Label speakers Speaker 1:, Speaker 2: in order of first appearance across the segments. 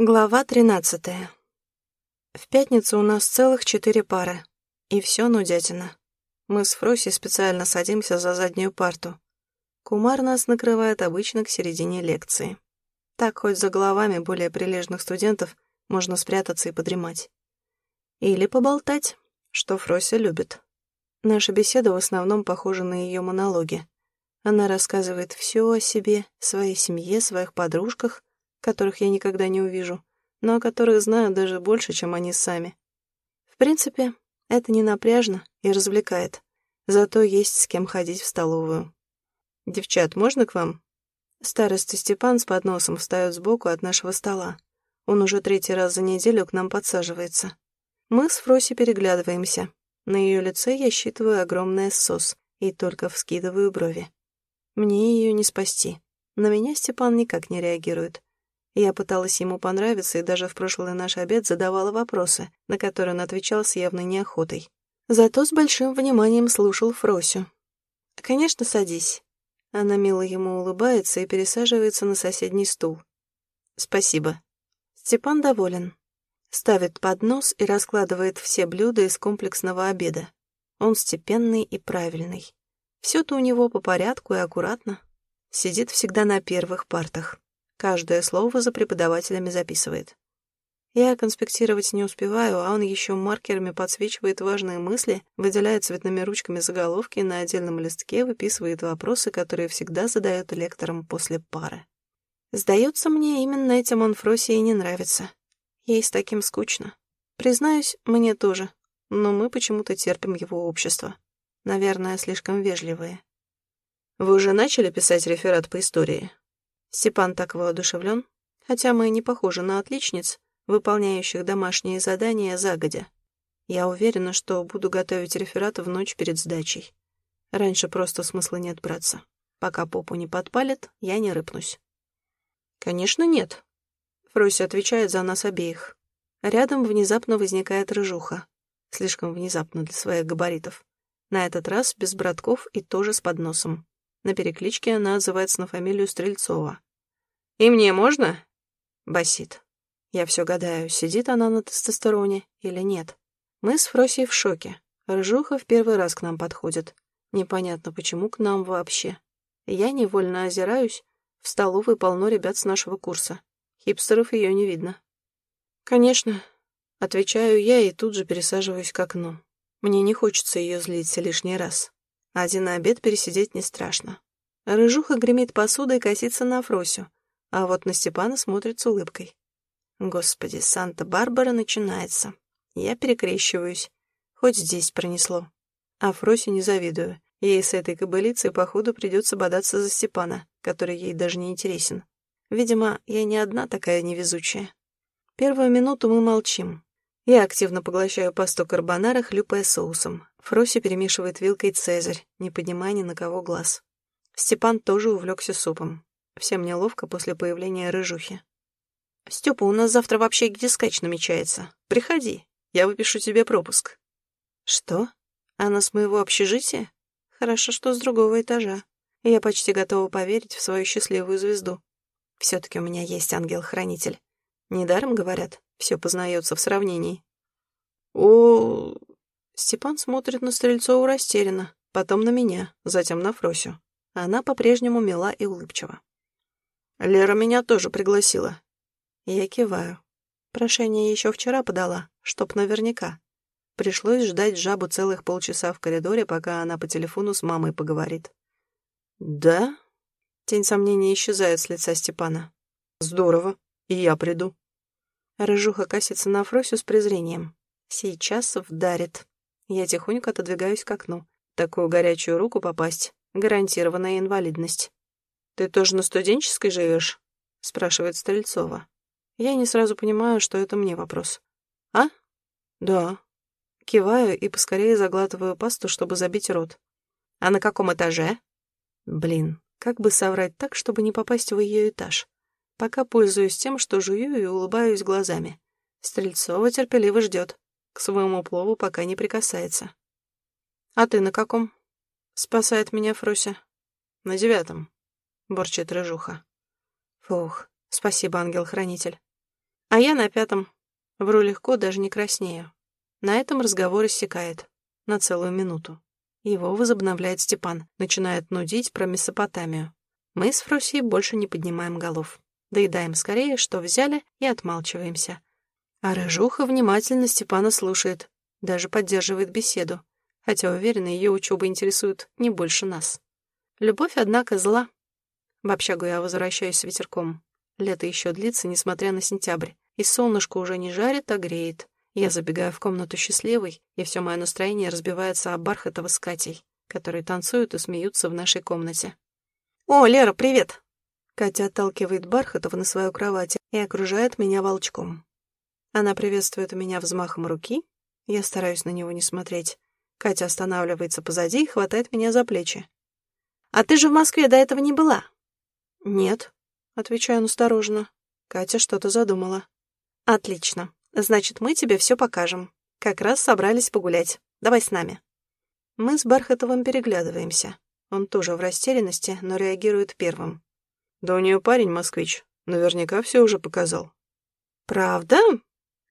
Speaker 1: Глава тринадцатая. В пятницу у нас целых четыре пары. И все нудятина. Мы с Фроси специально садимся за заднюю парту. Кумар нас накрывает обычно к середине лекции. Так хоть за головами более прилежных студентов можно спрятаться и подремать. Или поболтать, что Фрося любит. Наша беседа в основном похожа на ее монологи. Она рассказывает все о себе, своей семье, своих подружках, которых я никогда не увижу, но о которых знаю даже больше, чем они сами. В принципе, это не напряжно и развлекает. Зато есть с кем ходить в столовую. «Девчат, можно к вам?» Староста Степан с подносом встает сбоку от нашего стола. Он уже третий раз за неделю к нам подсаживается. Мы с Фроси переглядываемся. На ее лице я считываю огромный сос и только вскидываю брови. Мне ее не спасти. На меня Степан никак не реагирует. Я пыталась ему понравиться и даже в прошлый наш обед задавала вопросы, на которые он отвечал с явной неохотой. Зато с большим вниманием слушал Фросю. «Конечно, садись». Она мило ему улыбается и пересаживается на соседний стул. «Спасибо». Степан доволен. Ставит поднос и раскладывает все блюда из комплексного обеда. Он степенный и правильный. Все-то у него по порядку и аккуратно. Сидит всегда на первых партах. Каждое слово за преподавателями записывает. Я конспектировать не успеваю, а он еще маркерами подсвечивает важные мысли, выделяет цветными ручками заголовки на отдельном листке выписывает вопросы, которые всегда задает лекторам после пары. Сдается мне, именно этим он Фросе и не нравится. Ей с таким скучно. Признаюсь, мне тоже, но мы почему-то терпим его общество. Наверное, слишком вежливые. «Вы уже начали писать реферат по истории?» Степан так воодушевлен, хотя мы не похожи на отличниц, выполняющих домашние задания загодя. Я уверена, что буду готовить реферат в ночь перед сдачей. Раньше просто смысла нет браться. Пока попу не подпалит, я не рыпнусь. Конечно, нет. Фрося отвечает за нас обеих. Рядом внезапно возникает рыжуха. Слишком внезапно для своих габаритов. На этот раз без братков и тоже с подносом. На перекличке она отзывается на фамилию Стрельцова. «И мне можно?» Басит. Я все гадаю, сидит она на тестостероне или нет. Мы с Фросей в шоке. Рыжуха в первый раз к нам подходит. Непонятно, почему к нам вообще. Я невольно озираюсь. В столовой полно ребят с нашего курса. Хипстеров ее не видно. «Конечно», — отвечаю я и тут же пересаживаюсь к окну. Мне не хочется ее злить лишний раз. Один обед пересидеть не страшно. Рыжуха гремит посудой и косится на Фросю, а вот на Степана смотрит с улыбкой. Господи, Санта-Барбара начинается. Я перекрещиваюсь. Хоть здесь пронесло. А Фросе не завидую. Ей с этой кобылицей, походу, придется бодаться за Степана, который ей даже не интересен. Видимо, я не одна такая невезучая. Первую минуту мы молчим. Я активно поглощаю пасту карбонара, хлюпая соусом. Фроси перемешивает вилкой цезарь, не поднимая ни на кого глаз. Степан тоже увлекся супом. Всем неловко после появления рыжухи. «Степа, у нас завтра вообще гидискач намечается. Приходи, я выпишу тебе пропуск». «Что? Она с моего общежития? Хорошо, что с другого этажа. Я почти готова поверить в свою счастливую звезду. Все-таки у меня есть ангел-хранитель. Недаром говорят, все познается в сравнении». «О, Степан смотрит на Стрельцову растерянно, потом на меня, затем на Фросю. Она по-прежнему мила и улыбчива. «Лера меня тоже пригласила». Я киваю. Прошение еще вчера подала, чтоб наверняка. Пришлось ждать жабу целых полчаса в коридоре, пока она по телефону с мамой поговорит. «Да?» Тень сомнения исчезает с лица Степана. «Здорово. И я приду». Рыжуха косится на Фросю с презрением. «Сейчас вдарит». Я тихонько отодвигаюсь к окну. Такую горячую руку попасть — гарантированная инвалидность. «Ты тоже на студенческой живешь?» — спрашивает Стрельцова. Я не сразу понимаю, что это мне вопрос. «А?» «Да». Киваю и поскорее заглатываю пасту, чтобы забить рот. «А на каком этаже?» Блин, как бы соврать так, чтобы не попасть в ее этаж? Пока пользуюсь тем, что жую и улыбаюсь глазами. Стрельцова терпеливо ждет. К своему плову пока не прикасается. «А ты на каком?» — спасает меня Фруся. «На девятом», — борчит рыжуха. «Фух, спасибо, ангел-хранитель». А я на пятом. Вру легко, даже не краснею. На этом разговор иссякает. На целую минуту. Его возобновляет Степан, начинает нудить про Месопотамию. Мы с Фросией больше не поднимаем голов. Доедаем скорее, что взяли, и отмалчиваемся. А Рыжуха внимательно Степана слушает, даже поддерживает беседу, хотя, уверена, ее учеба интересует не больше нас. Любовь, однако, зла. В общагу я возвращаюсь с ветерком. Лето еще длится, несмотря на сентябрь, и солнышко уже не жарит, а греет. Я забегаю в комнату счастливой, и все мое настроение разбивается об Бархатова с Катей, которые танцуют и смеются в нашей комнате. «О, Лера, привет!» Катя отталкивает Бархатова на свою кровать и окружает меня волчком. Она приветствует меня взмахом руки. Я стараюсь на него не смотреть. Катя останавливается позади и хватает меня за плечи. «А ты же в Москве до этого не была?» «Нет», — отвечаю осторожно. Катя что-то задумала. «Отлично. Значит, мы тебе все покажем. Как раз собрались погулять. Давай с нами». Мы с Бархатовым переглядываемся. Он тоже в растерянности, но реагирует первым. «Да у нее парень москвич. Наверняка все уже показал». «Правда?»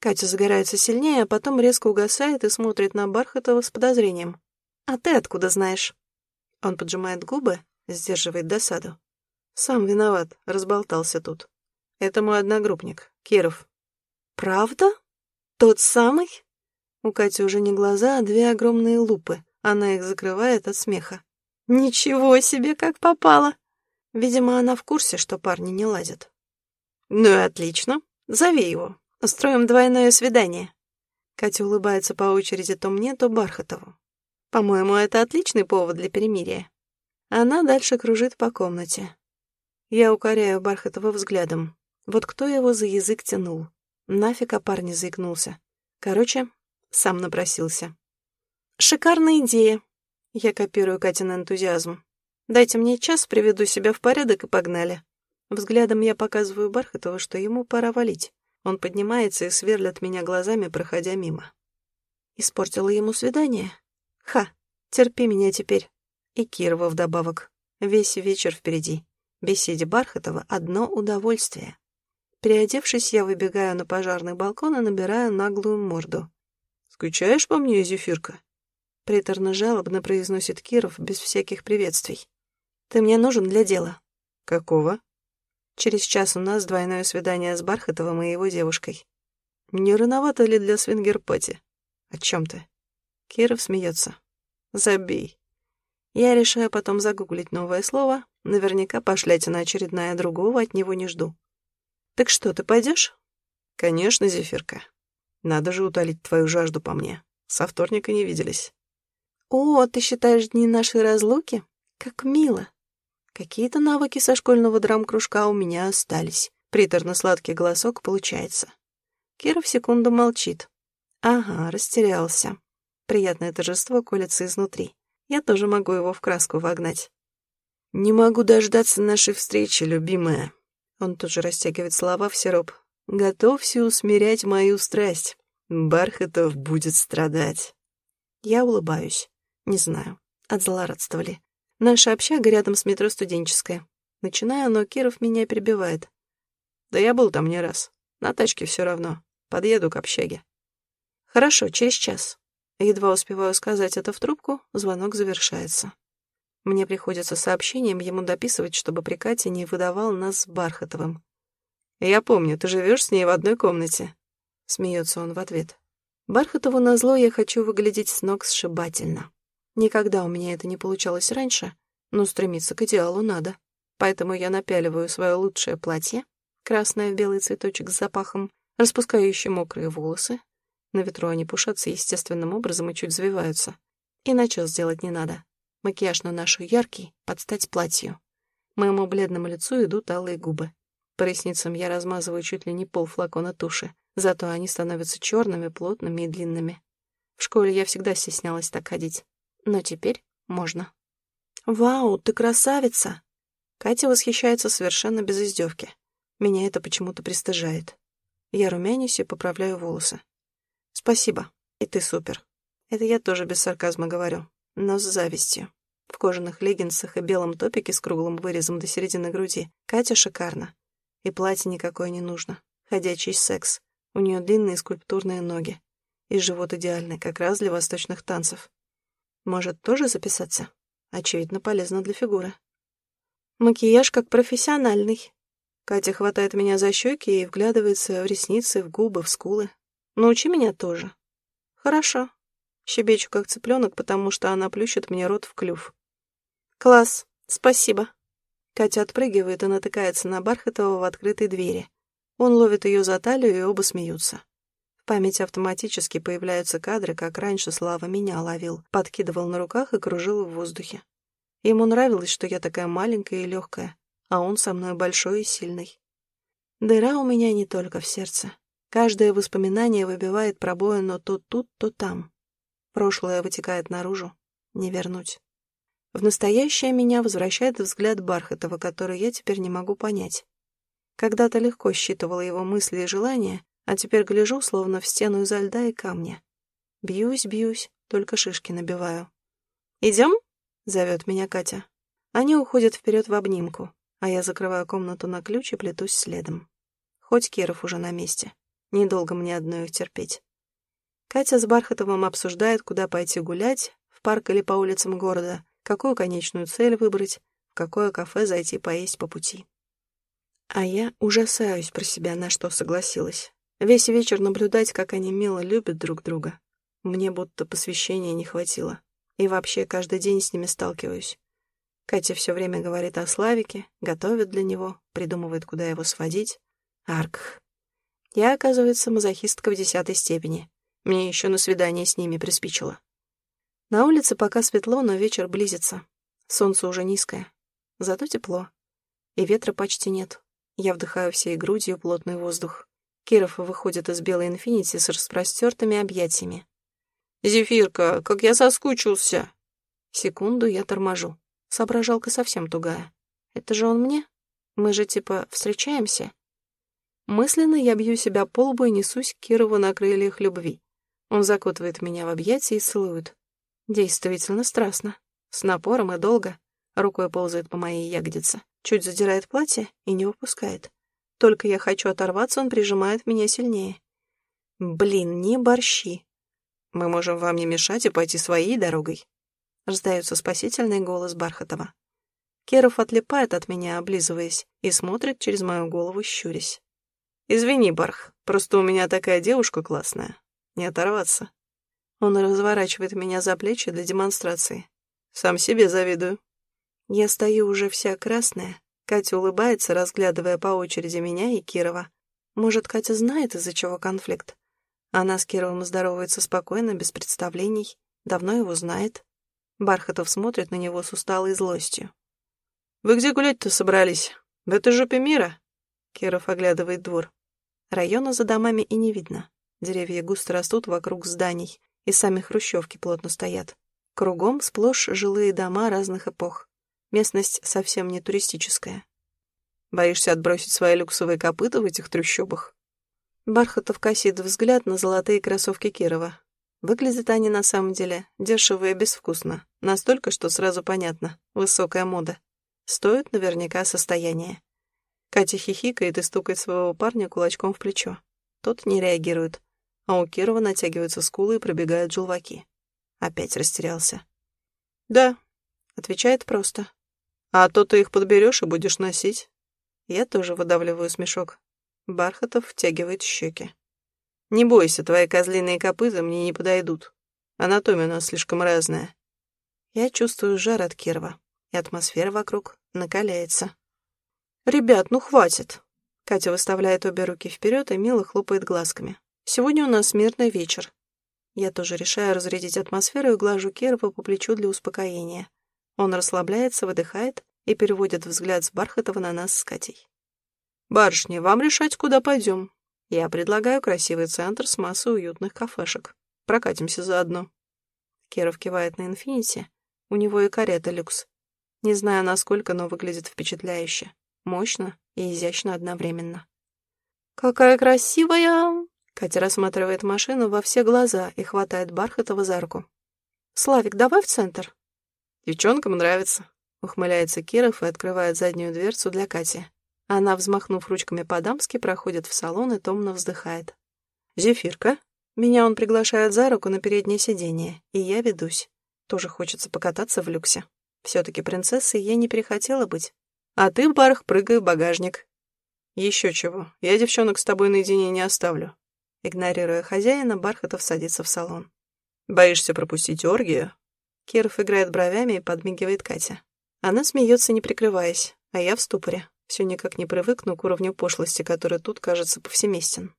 Speaker 1: Катя загорается сильнее, а потом резко угасает и смотрит на Бархатова с подозрением. «А ты откуда знаешь?» Он поджимает губы, сдерживает досаду. «Сам виноват, разболтался тут. Это мой одногруппник, Киров». «Правда? Тот самый?» У Кати уже не глаза, а две огромные лупы. Она их закрывает от смеха. «Ничего себе, как попало!» Видимо, она в курсе, что парни не ладят. «Ну и отлично. Зови его. Устроим двойное свидание». Катя улыбается по очереди то мне, то Бархатову. По-моему, это отличный повод для перемирия. Она дальше кружит по комнате. Я укоряю Бархатова взглядом. Вот кто его за язык тянул? Нафиг о парне заикнулся. Короче, сам напросился. Шикарная идея. Я копирую Катин энтузиазм. Дайте мне час, приведу себя в порядок и погнали. Взглядом я показываю Бархатову, что ему пора валить. Он поднимается и сверлит меня глазами, проходя мимо. Испортила ему свидание? Ха, терпи меня теперь. И Кирова вдобавок. Весь вечер впереди. Беседе Бархатова одно удовольствие. Переодевшись, я выбегаю на пожарный балкон и набираю наглую морду. «Скучаешь по мне, Зефирка?» Приторно-жалобно произносит Киров без всяких приветствий. «Ты мне нужен для дела». «Какого?» Через час у нас двойное свидание с Бархатовым и его девушкой. Не рановато ли для свингер-пати? О чем ты? Киров смеется. Забей. Я решаю потом загуглить новое слово. Наверняка пошлятина очередная другого от него не жду. Так что, ты пойдешь? Конечно, Зефирка. Надо же утолить твою жажду по мне. Со вторника не виделись. О, ты считаешь дни нашей разлуки? Как мило. Какие-то навыки со школьного драм-кружка у меня остались. Приторно-сладкий голосок получается. Кира в секунду молчит. Ага, растерялся. Приятное торжество колется изнутри. Я тоже могу его в краску вогнать. «Не могу дождаться нашей встречи, любимая». Он тут же растягивает слова в сироп. «Готовься усмирять мою страсть. Бархатов будет страдать». Я улыбаюсь. Не знаю, от злорадства ли. Наша общага рядом с метро студенческая. Начинаю, но Киров меня перебивает. Да я был там не раз. На тачке все равно. Подъеду к общаге. Хорошо, через час. Едва успеваю сказать это в трубку, звонок завершается. Мне приходится сообщением ему дописывать, чтобы при Кате не выдавал нас с Бархатовым. «Я помню, ты живешь с ней в одной комнате», — смеется он в ответ. Бархатову назло я хочу выглядеть с ног сшибательно. Никогда у меня это не получалось раньше, но стремиться к идеалу надо. Поэтому я напяливаю свое лучшее платье, красное в белый цветочек с запахом, распускающее мокрые волосы. На ветру они пушатся естественным образом и чуть взвиваются. И начал сделать не надо. Макияж на нашу яркий, под стать платью. Моему бледному лицу идут алые губы. По ресницам я размазываю чуть ли не пол флакона туши, зато они становятся черными, плотными и длинными. В школе я всегда стеснялась так ходить но теперь можно. «Вау, ты красавица!» Катя восхищается совершенно без издевки. Меня это почему-то пристыжает. Я румянюсь и поправляю волосы. «Спасибо, и ты супер». Это я тоже без сарказма говорю, но с завистью. В кожаных леггинсах и белом топике с круглым вырезом до середины груди Катя шикарна. И платье никакое не нужно. Ходячий секс. У нее длинные скульптурные ноги. И живот идеальный, как раз для восточных танцев. Может, тоже записаться? Очевидно, полезно для фигуры. Макияж как профессиональный. Катя хватает меня за щеки и вглядывается в ресницы, в губы, в скулы. Научи меня тоже. Хорошо. Щебечу как цыпленок, потому что она плющит мне рот в клюв. Класс, спасибо. Катя отпрыгивает и натыкается на Бархатова в открытой двери. Он ловит ее за талию, и оба смеются. В памяти автоматически появляются кадры, как раньше Слава меня ловил, подкидывал на руках и кружил в воздухе. Ему нравилось, что я такая маленькая и легкая, а он со мной большой и сильный. Дыра у меня не только в сердце. Каждое воспоминание выбивает пробоину то тут, то там. Прошлое вытекает наружу. Не вернуть. В настоящее меня возвращает взгляд Бархатова, который я теперь не могу понять. Когда-то легко считывала его мысли и желания, а теперь гляжу, словно в стену изо льда и камня. Бьюсь, бьюсь, только шишки набиваю. «Идем?» — зовет меня Катя. Они уходят вперед в обнимку, а я закрываю комнату на ключ и плетусь следом. Хоть Киров уже на месте. Недолго мне одной их терпеть. Катя с Бархатовым обсуждает, куда пойти гулять, в парк или по улицам города, какую конечную цель выбрать, в какое кафе зайти поесть по пути. А я ужасаюсь про себя, на что согласилась. Весь вечер наблюдать, как они мило любят друг друга. Мне будто посвящения не хватило. И вообще каждый день с ними сталкиваюсь. Катя все время говорит о Славике, готовит для него, придумывает, куда его сводить. Арк. Я, оказывается, мазохистка в десятой степени. Мне еще на свидание с ними приспичило. На улице пока светло, но вечер близится. Солнце уже низкое. Зато тепло. И ветра почти нет. Я вдыхаю всей грудью плотный воздух. Киров выходит из белой инфинити с распростертыми объятиями. «Зефирка, как я соскучился!» Секунду я торможу. Соображалка совсем тугая. «Это же он мне? Мы же типа встречаемся?» Мысленно я бью себя по лбу и несусь к Кирову на крыльях любви. Он закутывает меня в объятия и целует. Действительно страстно. С напором и долго. Рукой ползает по моей ягодице. Чуть задирает платье и не выпускает. Только я хочу оторваться, он прижимает меня сильнее. Блин, не борщи. Мы можем вам не мешать и пойти своей дорогой. Раздается спасительный голос Бархатова. Керов отлипает от меня, облизываясь, и смотрит через мою голову, щурясь. «Извини, Барх, просто у меня такая девушка классная. Не оторваться». Он разворачивает меня за плечи для демонстрации. Сам себе завидую. Я стою уже вся красная. Катя улыбается, разглядывая по очереди меня и Кирова. Может, Катя знает, из-за чего конфликт? Она с Кировым здоровается спокойно, без представлений. Давно его знает. Бархатов смотрит на него с усталой злостью. «Вы где гулять-то собрались? В этой жопе мира?» Киров оглядывает двор. Района за домами и не видно. Деревья густо растут вокруг зданий и сами хрущевки плотно стоят. Кругом сплошь жилые дома разных эпох. Местность совсем не туристическая. Боишься отбросить свои люксовые копыта в этих трущобах? Бархатов косит взгляд на золотые кроссовки Кирова. Выглядят они на самом деле дешево и безвкусно. Настолько, что сразу понятно. Высокая мода. Стоит наверняка состояние. Катя хихикает и стукает своего парня кулачком в плечо. Тот не реагирует а у Кирова натягиваются скулы и пробегают желваки. Опять растерялся. «Да», — отвечает просто. «А то ты их подберешь и будешь носить». Я тоже выдавливаю смешок. Бархатов втягивает щеки. «Не бойся, твои козлиные копыта мне не подойдут. Анатомия у нас слишком разная». Я чувствую жар от Кирова, и атмосфера вокруг накаляется. «Ребят, ну хватит!» Катя выставляет обе руки вперед и мило хлопает глазками. Сегодня у нас мирный вечер. Я тоже решаю разрядить атмосферу и глажу Кирова по плечу для успокоения. Он расслабляется, выдыхает и переводит взгляд с Бархатова на нас с Катей. «Барышни, вам решать, куда пойдем. Я предлагаю красивый центр с массой уютных кафешек. Прокатимся заодно». Киров кивает на «Инфинити». У него и карета люкс. Не знаю, насколько, но выглядит впечатляюще. Мощно и изящно одновременно. «Какая красивая!» Катя рассматривает машину во все глаза и хватает Бархатова за руку. «Славик, давай в центр». «Девчонкам нравится», — ухмыляется Киров и открывает заднюю дверцу для Кати. Она, взмахнув ручками по-дамски, проходит в салон и томно вздыхает. «Зефирка?» Меня он приглашает за руку на переднее сиденье, и я ведусь. Тоже хочется покататься в люксе. Все-таки принцессой я не перехотела быть. А ты, Барх, прыгай в багажник. Еще чего, я девчонок с тобой наедине не оставлю. Игнорируя хозяина, Бархатов садится в салон. Боишься пропустить оргию? Киров играет бровями и подмигивает Катя. Она смеется, не прикрываясь, а я в ступоре. Все никак не привыкну к уровню пошлости, который тут кажется повсеместен.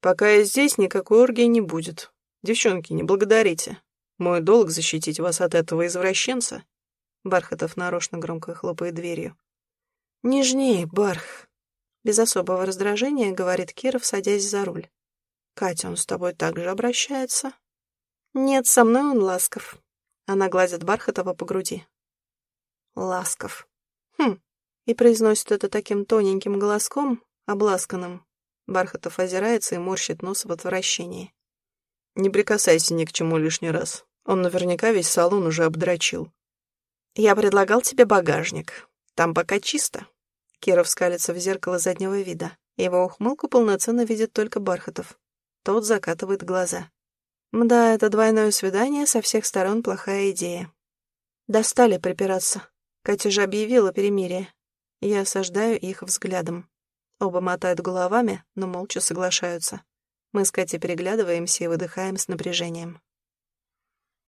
Speaker 1: Пока я здесь, никакой оргии не будет. Девчонки, не благодарите. Мой долг защитить вас от этого извращенца. Бархатов нарочно громко хлопает дверью. «Нежнее, Барх!» Без особого раздражения, говорит Киров, садясь за руль. «Катя, он с тобой так же обращается?» «Нет, со мной он ласков». Она гладит Бархатова по груди. «Ласков». «Хм». И произносит это таким тоненьким голоском, обласканным. Бархатов озирается и морщит нос в отвращении. «Не прикасайся ни к чему лишний раз. Он наверняка весь салон уже обдрочил. «Я предлагал тебе багажник. Там пока чисто». Киров скалится в зеркало заднего вида. Его ухмылку полноценно видит только Бархатов. Тот закатывает глаза. Мда, это двойное свидание со всех сторон плохая идея. Достали припираться. Катя же объявила перемирие. Я осаждаю их взглядом. Оба мотают головами, но молча соглашаются. Мы с Катей переглядываемся и выдыхаем с напряжением.